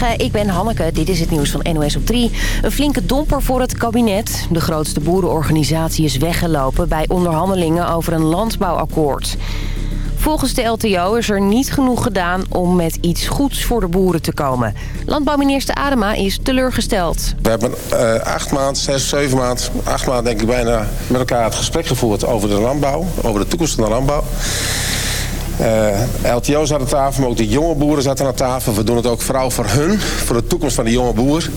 Ik ben Hanneke. Dit is het nieuws van NOS op 3. Een flinke domper voor het kabinet. De grootste boerenorganisatie is weggelopen bij onderhandelingen over een landbouwakkoord. Volgens de LTO is er niet genoeg gedaan om met iets goeds voor de boeren te komen. Landbouwminister Adema is teleurgesteld. We hebben uh, acht maanden, zes, zeven maanden, acht maanden denk ik bijna met elkaar het gesprek gevoerd over de landbouw, over de toekomst van de landbouw. Uh, LTO zat aan tafel, maar ook de jonge boeren zaten aan tafel. We doen het ook vooral voor hun, voor de toekomst van de jonge boer.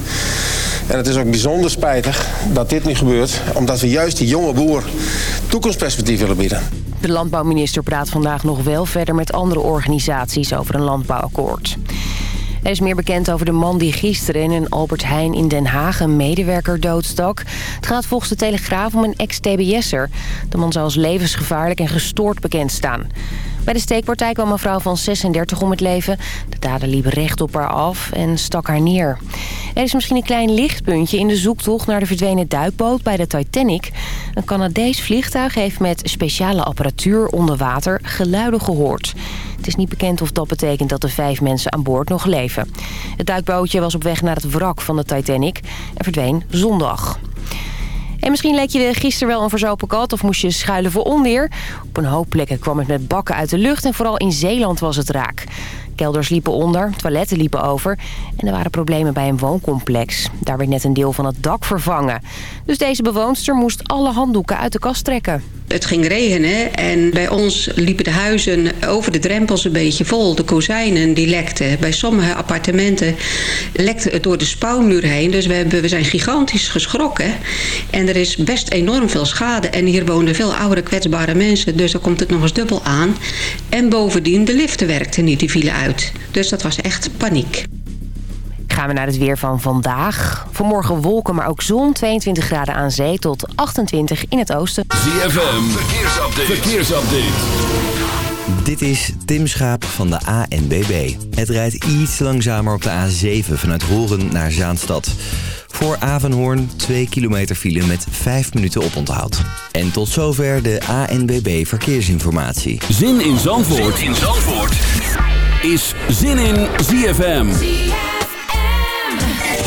En het is ook bijzonder spijtig dat dit niet gebeurt... omdat we juist die jonge boer toekomstperspectief willen bieden. De landbouwminister praat vandaag nog wel verder met andere organisaties over een landbouwakkoord. Er is meer bekend over de man die gisteren in een Albert Heijn in Den Haag een medewerker doodstak. Het gaat volgens de Telegraaf om een ex-TBS'er. De man zou als levensgevaarlijk en gestoord bekend staan. Bij de steekpartij kwam een vrouw van 36 om het leven. De dader liep recht op haar af en stak haar neer. Er is misschien een klein lichtpuntje in de zoektocht naar de verdwenen duikboot bij de Titanic. Een Canadees vliegtuig heeft met speciale apparatuur onder water geluiden gehoord. Het is niet bekend of dat betekent dat de vijf mensen aan boord nog leven. Het duikbootje was op weg naar het wrak van de Titanic en verdween zondag. En misschien leek je gisteren wel een verzopen kat of moest je schuilen voor onweer. Op een hoop plekken kwam het met bakken uit de lucht en vooral in Zeeland was het raak. Kelders liepen onder, toiletten liepen over en er waren problemen bij een wooncomplex. Daar werd net een deel van het dak vervangen. Dus deze bewoonster moest alle handdoeken uit de kast trekken. Het ging regenen en bij ons liepen de huizen over de drempels een beetje vol. De kozijnen die lekten. Bij sommige appartementen lekte het door de spouwmuur heen. Dus we, hebben, we zijn gigantisch geschrokken. En er is best enorm veel schade. En hier woonden veel oudere kwetsbare mensen. Dus dan komt het nog eens dubbel aan. En bovendien, de liften werkten niet, die vielen uit. Dus dat was echt paniek. Gaan we naar het weer van vandaag. Vanmorgen wolken, maar ook zon. 22 graden aan zee tot 28 in het oosten. ZFM, verkeersupdate. verkeersupdate. Dit is Tim Schaap van de ANBB. Het rijdt iets langzamer op de A7 vanuit Horen naar Zaanstad. Voor Avenhoorn 2 kilometer file met 5 minuten oponthoud. En tot zover de ANBB Verkeersinformatie. Zin in Zandvoort, zin in Zandvoort. is Zin in ZFM.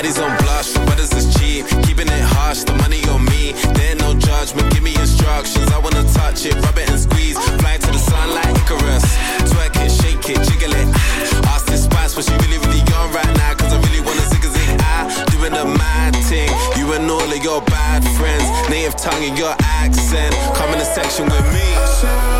Baddies don't blush, for brothers is cheap. Keeping it hush, the money on me. There no judgment, give me instructions. I wanna touch it, rub it and squeeze. Fly to the sun like Icarus. Twerk it, shake it, jiggle it. Ask this spice, but she really, really young right now. Cause I really wanna zig a zig. I doing the mad thing. You and all of your bad friends. Native tongue and your accent. Come in the section with me.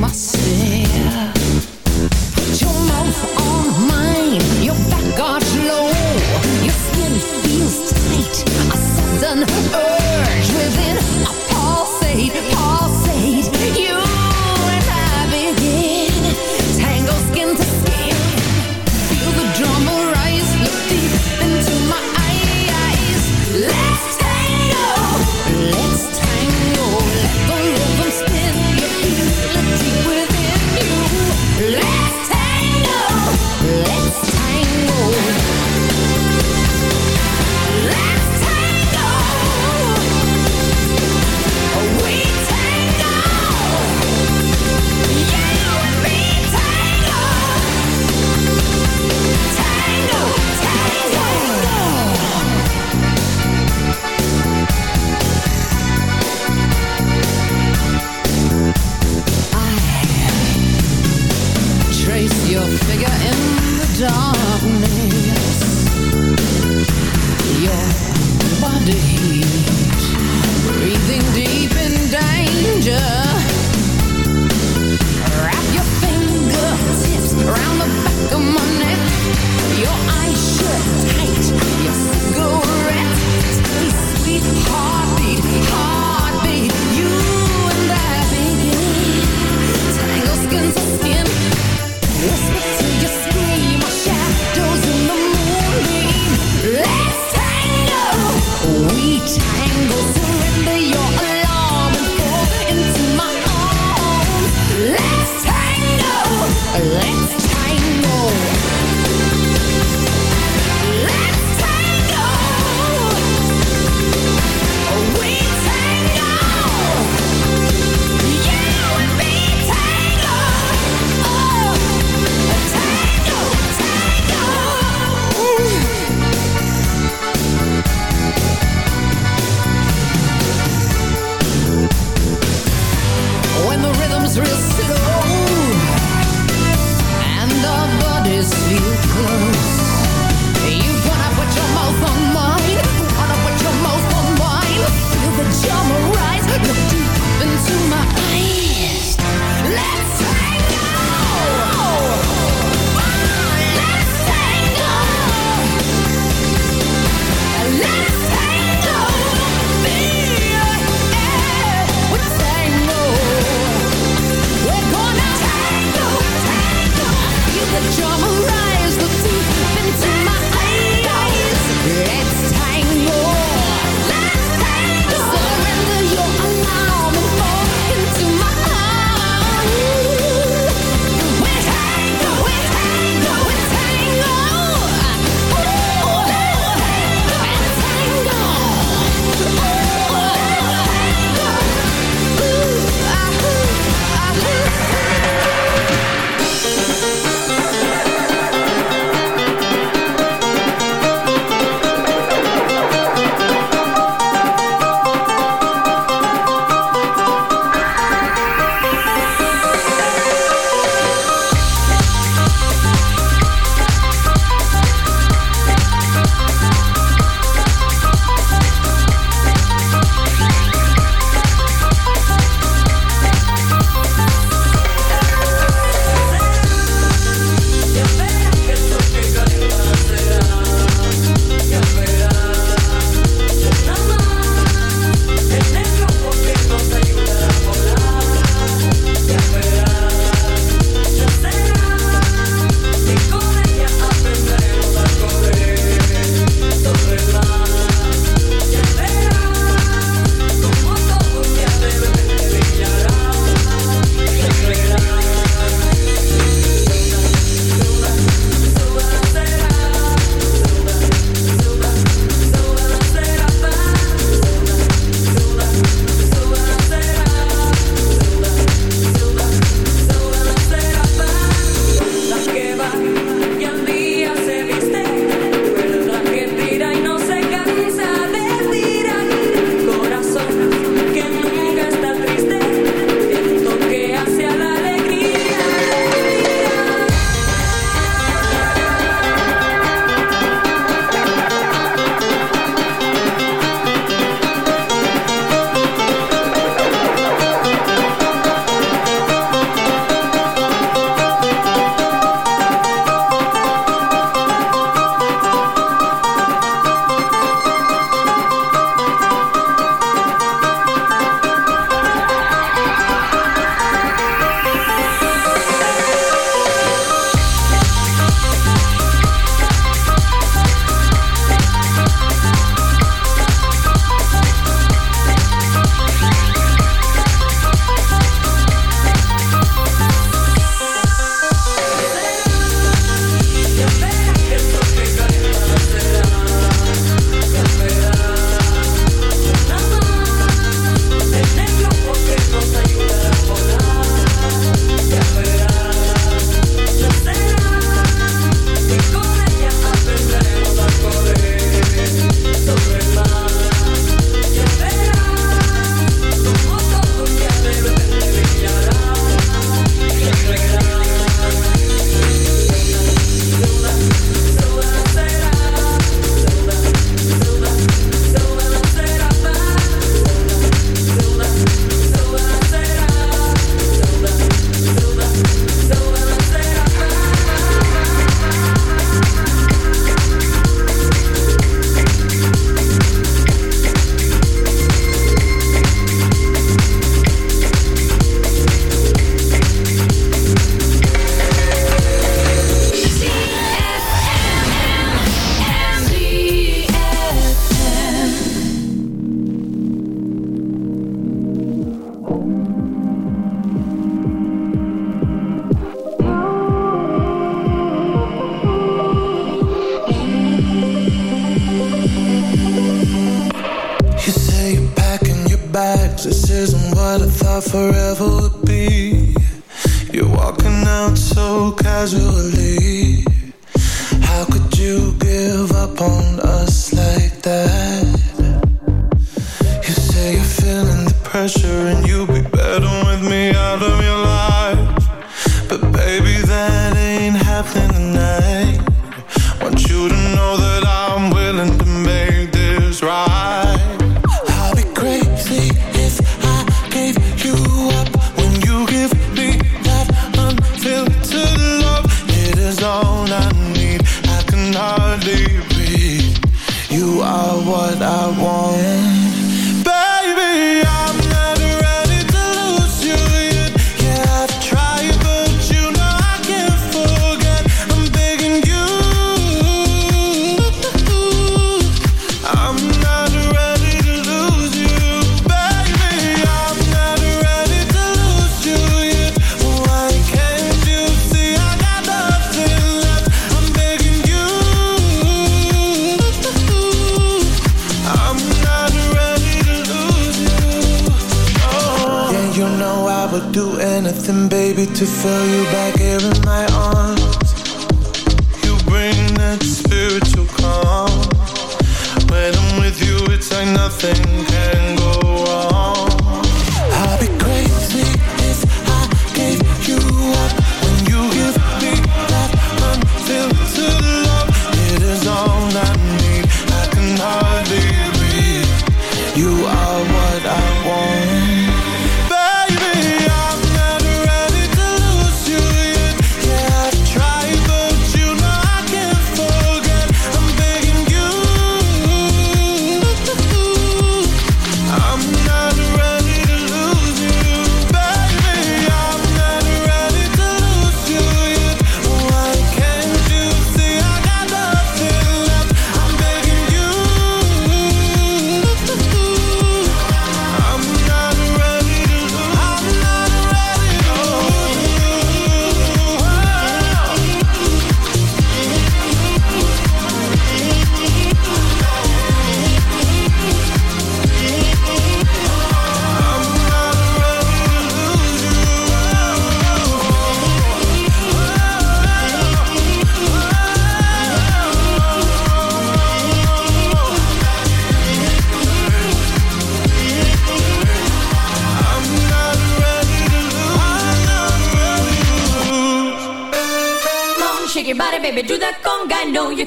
my sin.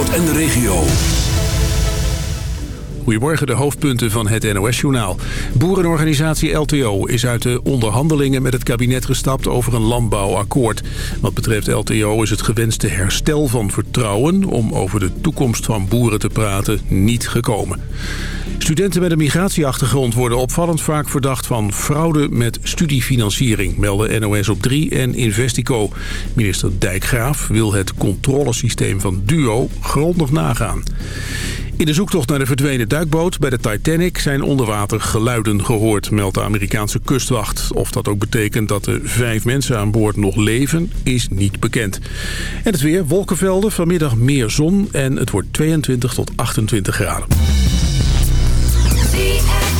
Zandvoort en de regio. Goedemorgen, de hoofdpunten van het NOS-journaal. Boerenorganisatie LTO is uit de onderhandelingen met het kabinet gestapt over een landbouwakkoord. Wat betreft LTO is het gewenste herstel van vertrouwen om over de toekomst van boeren te praten niet gekomen. Studenten met een migratieachtergrond worden opvallend vaak verdacht van fraude met studiefinanciering, melden NOS op 3 en Investico. Minister Dijkgraaf wil het controlesysteem van DUO grondig nagaan. In de zoektocht naar de verdwenen duikboot bij de Titanic zijn onderwater geluiden gehoord, meldt de Amerikaanse kustwacht. Of dat ook betekent dat de vijf mensen aan boord nog leven, is niet bekend. En het weer, wolkenvelden, vanmiddag meer zon en het wordt 22 tot 28 graden. ZFM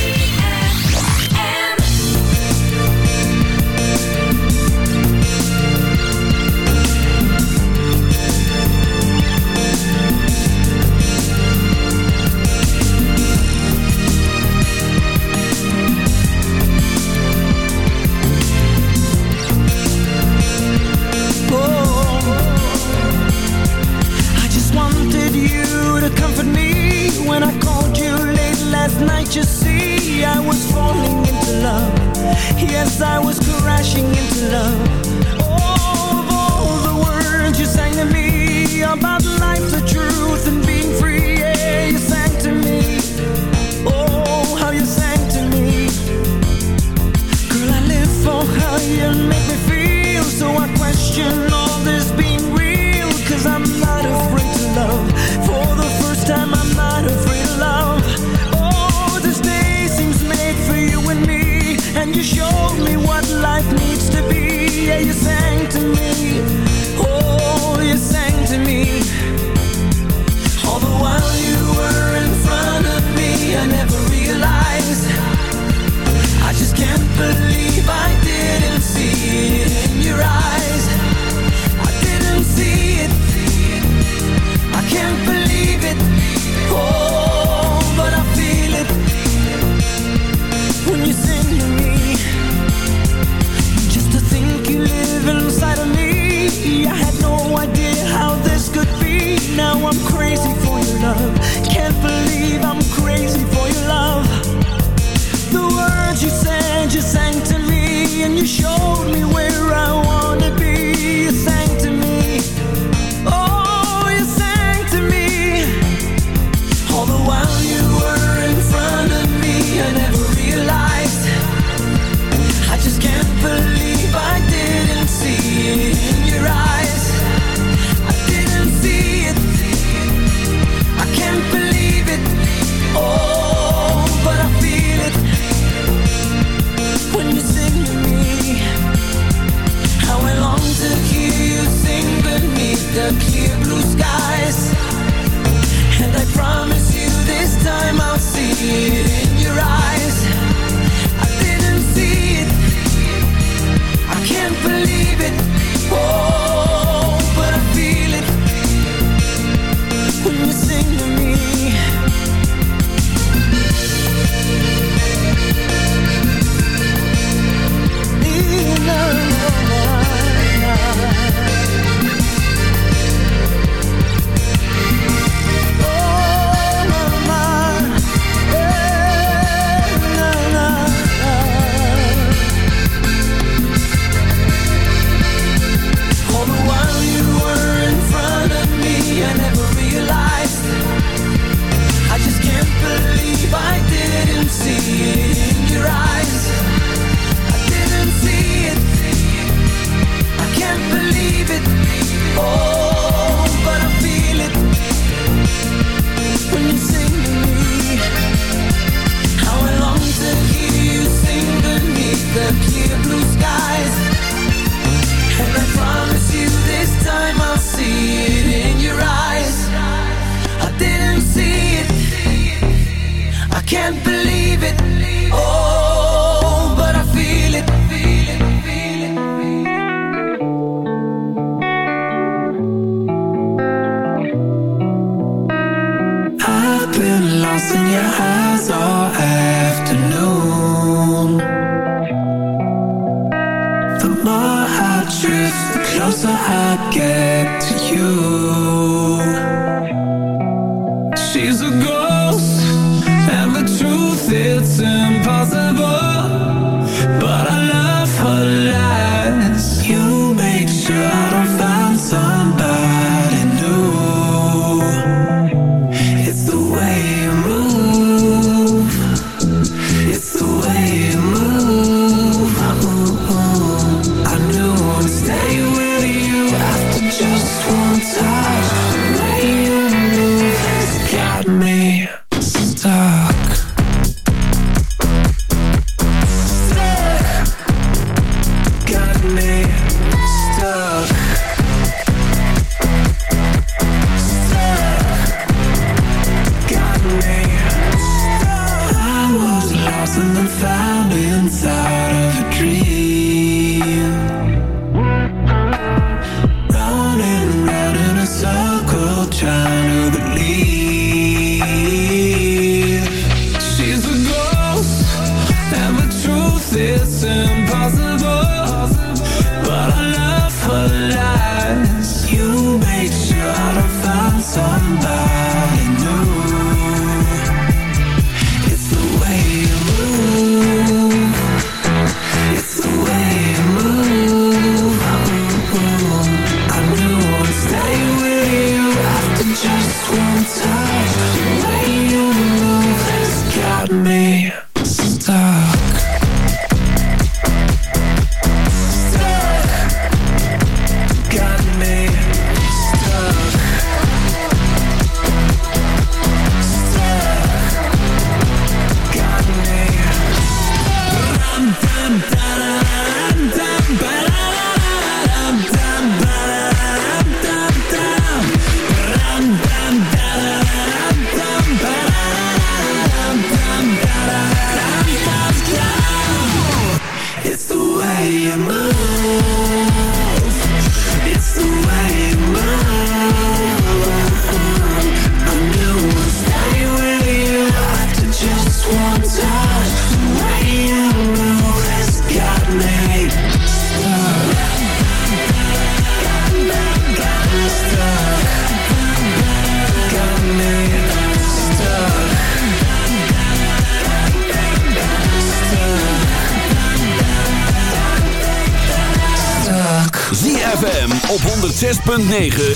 I was 106.9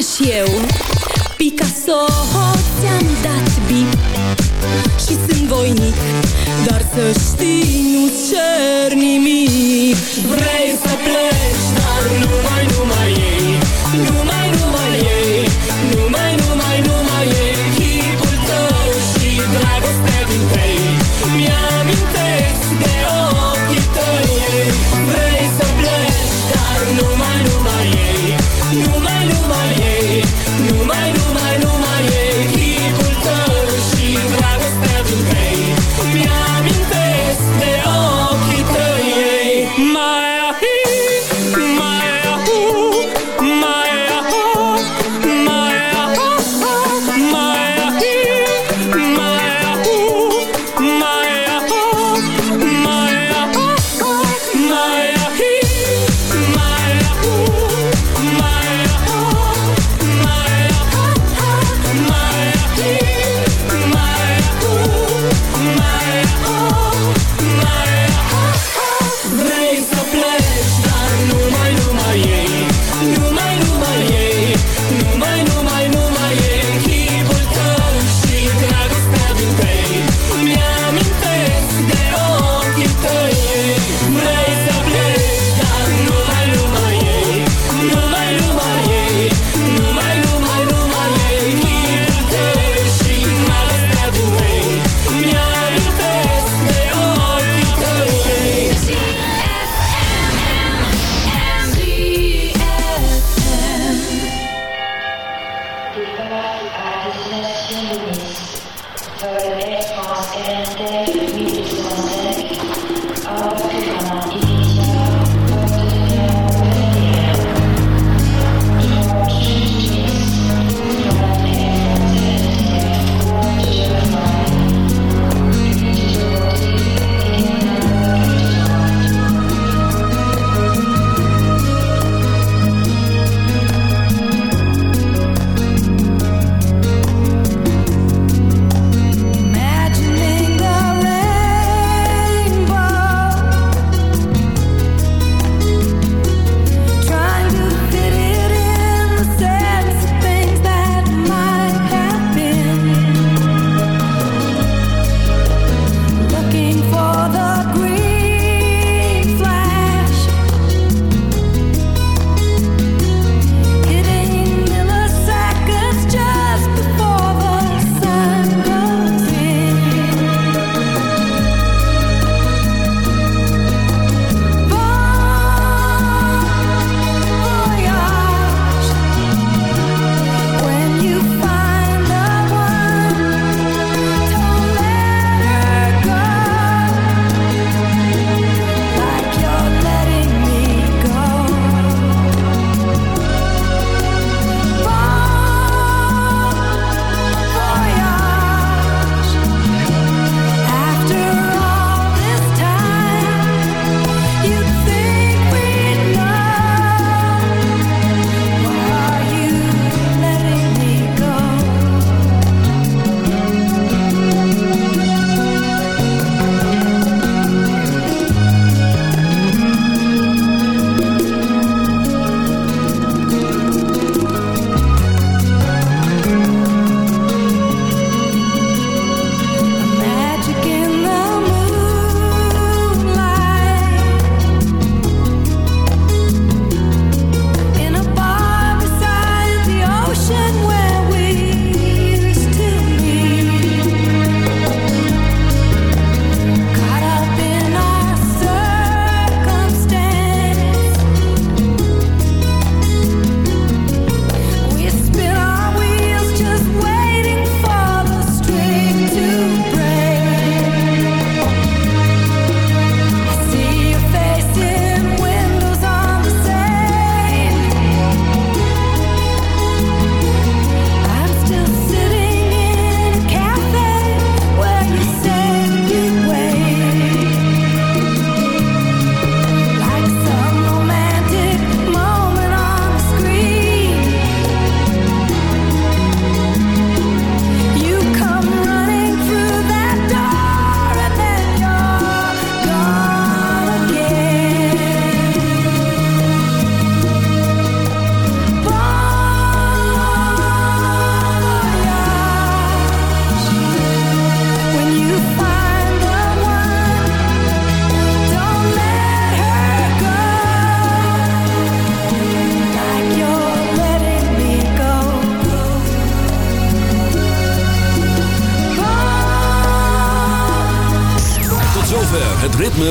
și eu Picasso ți-am dat bip. Și sunt voinic Dar să știi, nu cer nimic. Vrei să pleci, dar nu mai